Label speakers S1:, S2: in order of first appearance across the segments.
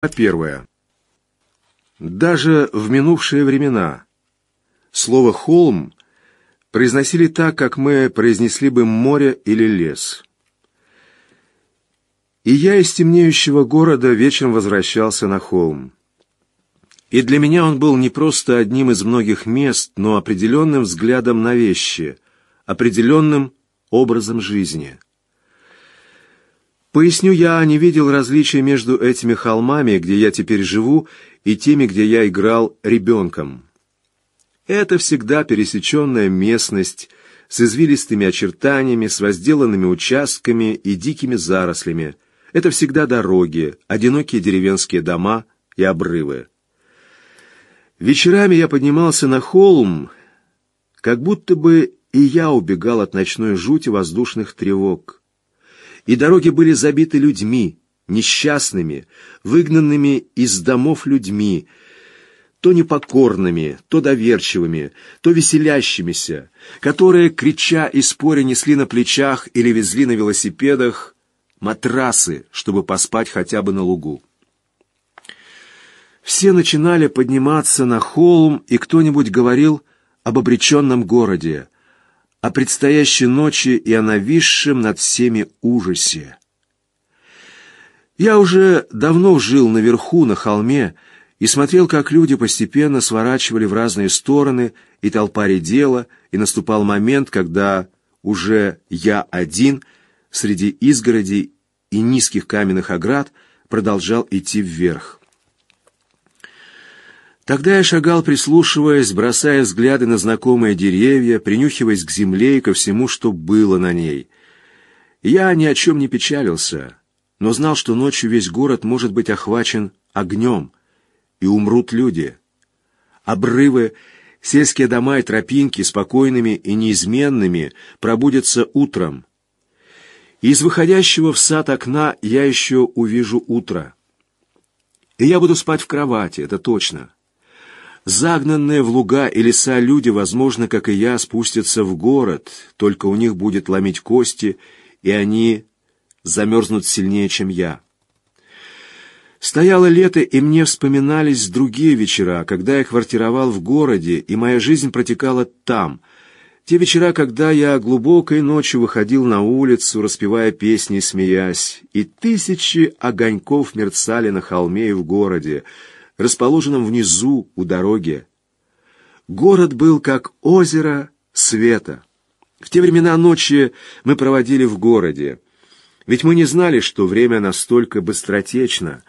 S1: Первое. Даже в минувшие времена слово «холм» произносили так, как мы произнесли бы «море» или «лес». И я из темнеющего города вечером возвращался на холм. И для меня он был не просто одним из многих мест, но определенным взглядом на вещи, определенным образом жизни. Поясню, я не видел различия между этими холмами, где я теперь живу, и теми, где я играл ребенком. Это всегда пересеченная местность с извилистыми очертаниями, с возделанными участками и дикими зарослями. Это всегда дороги, одинокие деревенские дома и обрывы. Вечерами я поднимался на холм, как будто бы и я убегал от ночной жути воздушных тревог и дороги были забиты людьми, несчастными, выгнанными из домов людьми, то непокорными, то доверчивыми, то веселящимися, которые, крича и споря, несли на плечах или везли на велосипедах матрасы, чтобы поспать хотя бы на лугу. Все начинали подниматься на холм, и кто-нибудь говорил об обреченном городе, о предстоящей ночи и о нависшем над всеми ужасе. Я уже давно жил наверху, на холме, и смотрел, как люди постепенно сворачивали в разные стороны, и толпа редела, и наступал момент, когда уже я один среди изгородей и низких каменных оград продолжал идти вверх. Тогда я шагал, прислушиваясь, бросая взгляды на знакомые деревья, принюхиваясь к земле и ко всему, что было на ней. Я ни о чем не печалился, но знал, что ночью весь город может быть охвачен огнем, и умрут люди. Обрывы, сельские дома и тропинки, спокойными и неизменными, пробудятся утром. Из выходящего в сад окна я еще увижу утро. И я буду спать в кровати, это точно. Загнанные в луга и леса люди, возможно, как и я, спустятся в город, только у них будет ломить кости, и они замерзнут сильнее, чем я. Стояло лето, и мне вспоминались другие вечера, когда я квартировал в городе, и моя жизнь протекала там. Те вечера, когда я глубокой ночью выходил на улицу, распевая песни и смеясь, и тысячи огоньков мерцали на холме и в городе, расположенном внизу у дороги. Город был как озеро света. В те времена ночи мы проводили в городе. Ведь мы не знали, что время настолько быстротечно.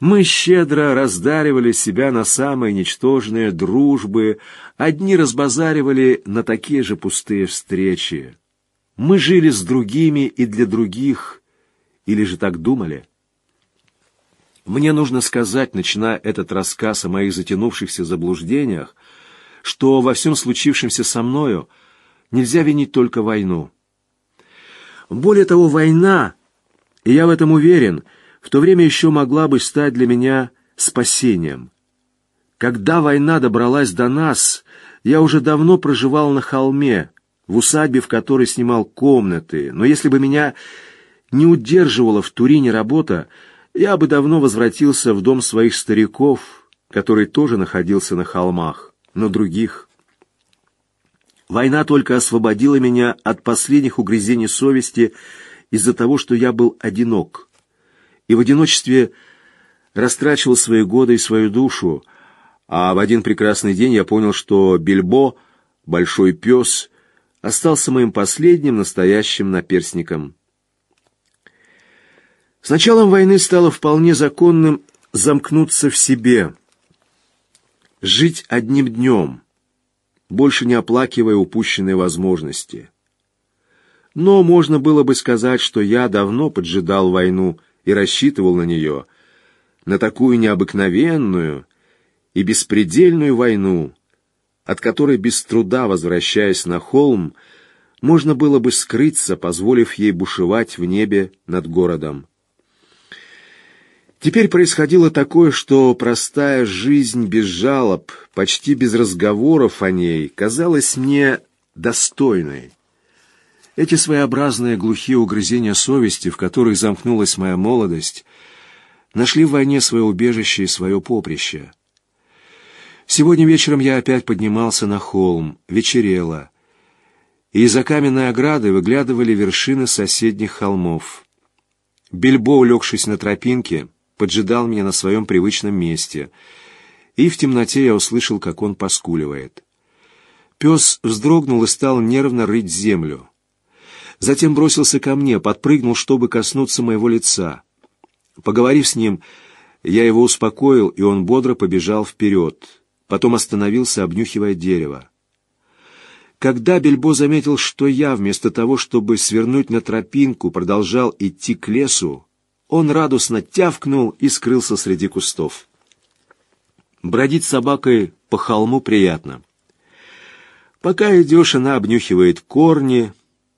S1: Мы щедро раздаривали себя на самые ничтожные дружбы, одни разбазаривали на такие же пустые встречи. Мы жили с другими и для других, или же так думали? Мне нужно сказать, начиная этот рассказ о моих затянувшихся заблуждениях, что во всем случившемся со мною нельзя винить только войну. Более того, война, и я в этом уверен, в то время еще могла бы стать для меня спасением. Когда война добралась до нас, я уже давно проживал на холме, в усадьбе, в которой снимал комнаты, но если бы меня не удерживала в Турине работа, я бы давно возвратился в дом своих стариков, который тоже находился на холмах, но других. Война только освободила меня от последних угрызений совести из-за того, что я был одинок. И в одиночестве растрачивал свои годы и свою душу, а в один прекрасный день я понял, что Бильбо, большой пес, остался моим последним настоящим наперсником. С началом войны стало вполне законным замкнуться в себе, жить одним днем, больше не оплакивая упущенные возможности. Но можно было бы сказать, что я давно поджидал войну и рассчитывал на нее, на такую необыкновенную и беспредельную войну, от которой без труда, возвращаясь на холм, можно было бы скрыться, позволив ей бушевать в небе над городом. Теперь происходило такое, что простая жизнь без жалоб, почти без разговоров о ней, казалась мне достойной. Эти своеобразные глухие угрызения совести, в которых замкнулась моя молодость, нашли в войне свое убежище и свое поприще. Сегодня вечером я опять поднимался на холм, вечерело, и из-за каменной ограды выглядывали вершины соседних холмов. Бельбо, улегшись на тропинке, поджидал меня на своем привычном месте, и в темноте я услышал, как он поскуливает. Пес вздрогнул и стал нервно рыть землю. Затем бросился ко мне, подпрыгнул, чтобы коснуться моего лица. Поговорив с ним, я его успокоил, и он бодро побежал вперед. Потом остановился, обнюхивая дерево. Когда Бельбо заметил, что я, вместо того, чтобы свернуть на тропинку, продолжал идти к лесу, он радостно тявкнул и скрылся среди кустов. Бродить собакой по холму приятно. Пока идешь, она обнюхивает корни,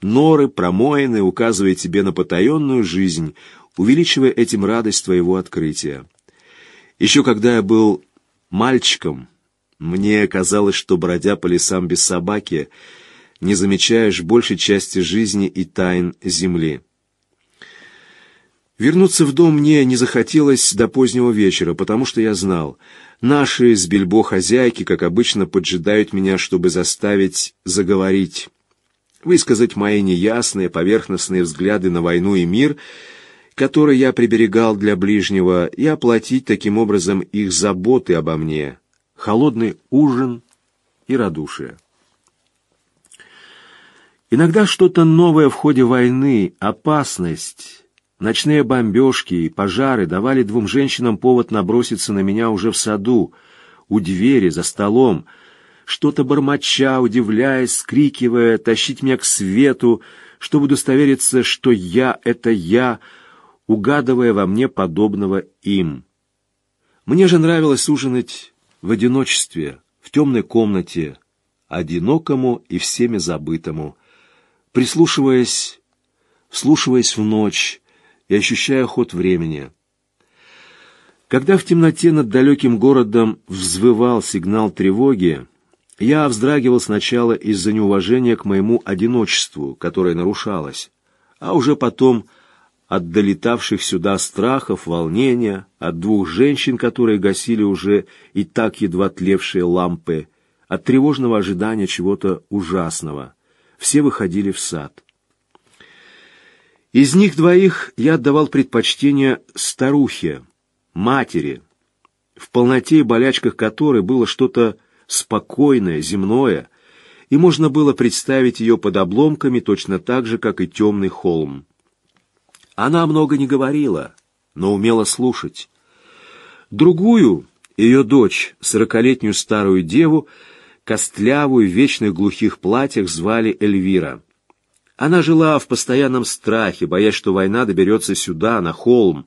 S1: норы, промоины, указывает тебе на потаенную жизнь, увеличивая этим радость твоего открытия. Еще когда я был мальчиком, мне казалось, что, бродя по лесам без собаки, не замечаешь большей части жизни и тайн земли. Вернуться в дом мне не захотелось до позднего вечера, потому что я знал, наши с Бельбо хозяйки, как обычно, поджидают меня, чтобы заставить заговорить высказать мои неясные, поверхностные взгляды на войну и мир, которые я приберегал для ближнего, и оплатить таким образом их заботы обо мне, холодный ужин и радушие. Иногда что-то новое в ходе войны, опасность, ночные бомбежки и пожары давали двум женщинам повод наброситься на меня уже в саду, у двери, за столом, что-то бормоча, удивляясь, скрикивая, тащить меня к свету, чтобы удостовериться, что я — это я, угадывая во мне подобного им. Мне же нравилось ужинать в одиночестве, в темной комнате, одинокому и всеми забытому, прислушиваясь, вслушиваясь в ночь и ощущая ход времени. Когда в темноте над далеким городом взвывал сигнал тревоги, я вздрагивал сначала из-за неуважения к моему одиночеству, которое нарушалось, а уже потом от долетавших сюда страхов, волнения, от двух женщин, которые гасили уже и так едва тлевшие лампы, от тревожного ожидания чего-то ужасного. Все выходили в сад. Из них двоих я отдавал предпочтение старухе, матери, в полноте и болячках которой было что-то спокойное, земное, и можно было представить ее под обломками точно так же, как и темный холм. Она много не говорила, но умела слушать. Другую, ее дочь, сорокалетнюю старую деву, костлявую в вечных глухих платьях, звали Эльвира. Она жила в постоянном страхе, боясь, что война доберется сюда, на холм.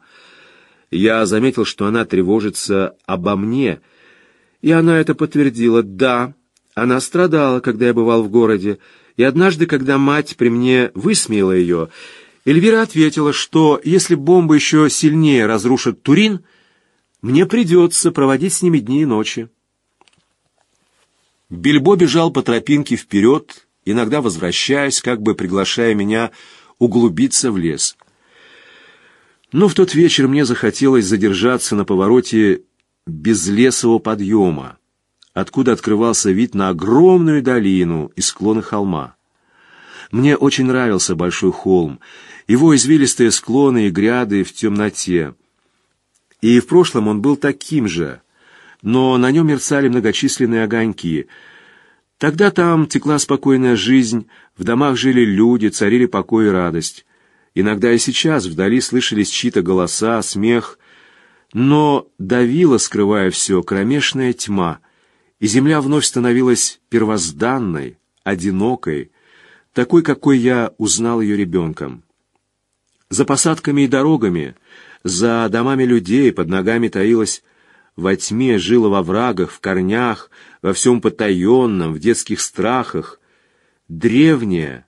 S1: Я заметил, что она тревожится обо мне — и она это подтвердила. Да, она страдала, когда я бывал в городе, и однажды, когда мать при мне высмеяла ее, Эльвира ответила, что если бомбы еще сильнее разрушат Турин, мне придется проводить с ними дни и ночи. Бильбо бежал по тропинке вперед, иногда возвращаясь, как бы приглашая меня углубиться в лес. Но в тот вечер мне захотелось задержаться на повороте безлесого подъема, откуда открывался вид на огромную долину и склоны холма. Мне очень нравился большой холм, его извилистые склоны и гряды в темноте. И в прошлом он был таким же, но на нем мерцали многочисленные огоньки. Тогда там текла спокойная жизнь, в домах жили люди, царили покой и радость. Иногда и сейчас вдали слышались чьи-то голоса, смех — но давила, скрывая все, кромешная тьма, и земля вновь становилась первозданной, одинокой, такой, какой я узнал ее ребенком. За посадками и дорогами, за домами людей под ногами таилась во тьме, жила во врагах, в корнях, во всем потаенном, в детских страхах, древнее,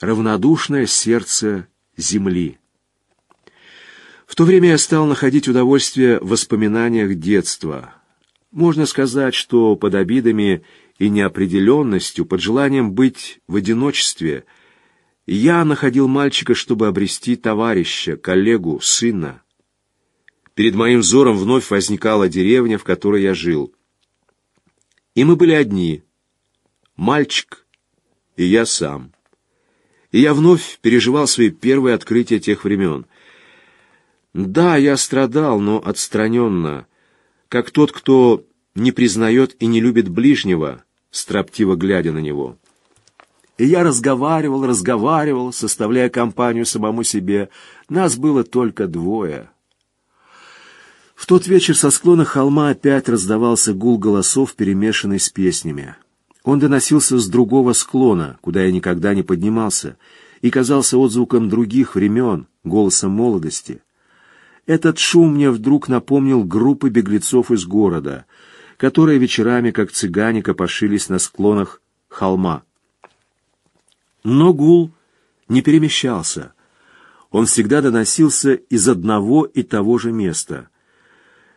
S1: равнодушное сердце земли. В то время я стал находить удовольствие в воспоминаниях детства. Можно сказать, что под обидами и неопределенностью, под желанием быть в одиночестве, я находил мальчика, чтобы обрести товарища, коллегу, сына. Перед моим взором вновь возникала деревня, в которой я жил. И мы были одни. Мальчик и я сам. И я вновь переживал свои первые открытия тех времен. Да, я страдал, но отстраненно, как тот, кто не признает и не любит ближнего, строптиво глядя на него. И я разговаривал, разговаривал, составляя компанию самому себе. Нас было только двое. В тот вечер со склона холма опять раздавался гул голосов, перемешанный с песнями. Он доносился с другого склона, куда я никогда не поднимался, и казался отзвуком других времен, голосом молодости. Этот шум мне вдруг напомнил группы беглецов из города, которые вечерами, как цыгане, копошились на склонах холма. Но гул не перемещался. Он всегда доносился из одного и того же места.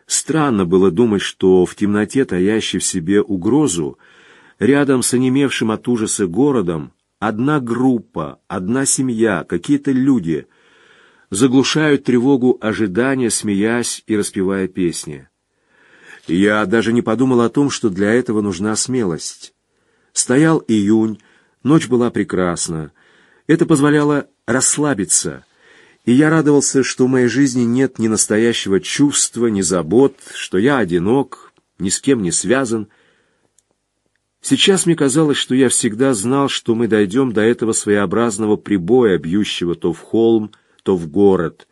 S1: Странно было думать, что в темноте, таящей в себе угрозу, рядом с онемевшим от ужаса городом, одна группа, одна семья, какие-то люди заглушают тревогу ожидания, смеясь и распевая песни. Я даже не подумал о том, что для этого нужна смелость. Стоял июнь, Ночь была прекрасна. Это позволяло расслабиться, и я радовался, что в моей жизни нет ни настоящего чувства, ни забот, что я одинок, ни с кем не связан. Сейчас мне казалось, что я всегда знал, что мы дойдем до этого своеобразного прибоя, бьющего то в холм, то в город,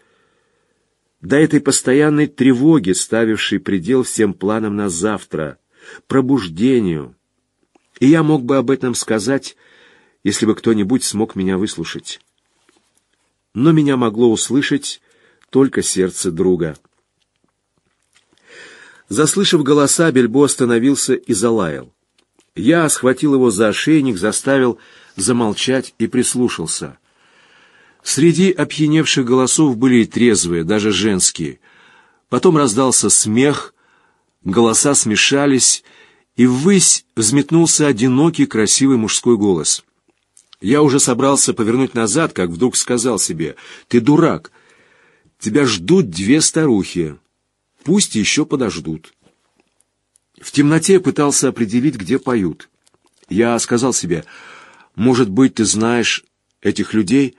S1: до этой постоянной тревоги, ставившей предел всем планам на завтра, пробуждению. И я мог бы об этом сказать, если бы кто-нибудь смог меня выслушать. Но меня могло услышать только сердце друга. Заслышав голоса, Бельбо остановился и залаял. Я схватил его за ошейник, заставил замолчать и прислушался. Среди опьяневших голосов были и трезвые, даже женские. Потом раздался смех, голоса смешались, и ввысь взметнулся одинокий красивый мужской голос. Я уже собрался повернуть назад, как вдруг сказал себе, «Ты дурак! Тебя ждут две старухи. Пусть еще подождут». В темноте пытался определить, где поют. Я сказал себе, «Может быть, ты знаешь этих людей?»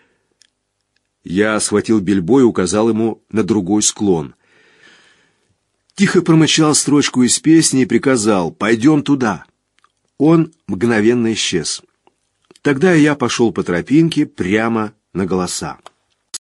S1: Я схватил бельбо и указал ему на другой склон. Тихо промычал строчку из песни и приказал «Пойдем туда». Он мгновенно исчез. Тогда я пошел по тропинке прямо на голоса.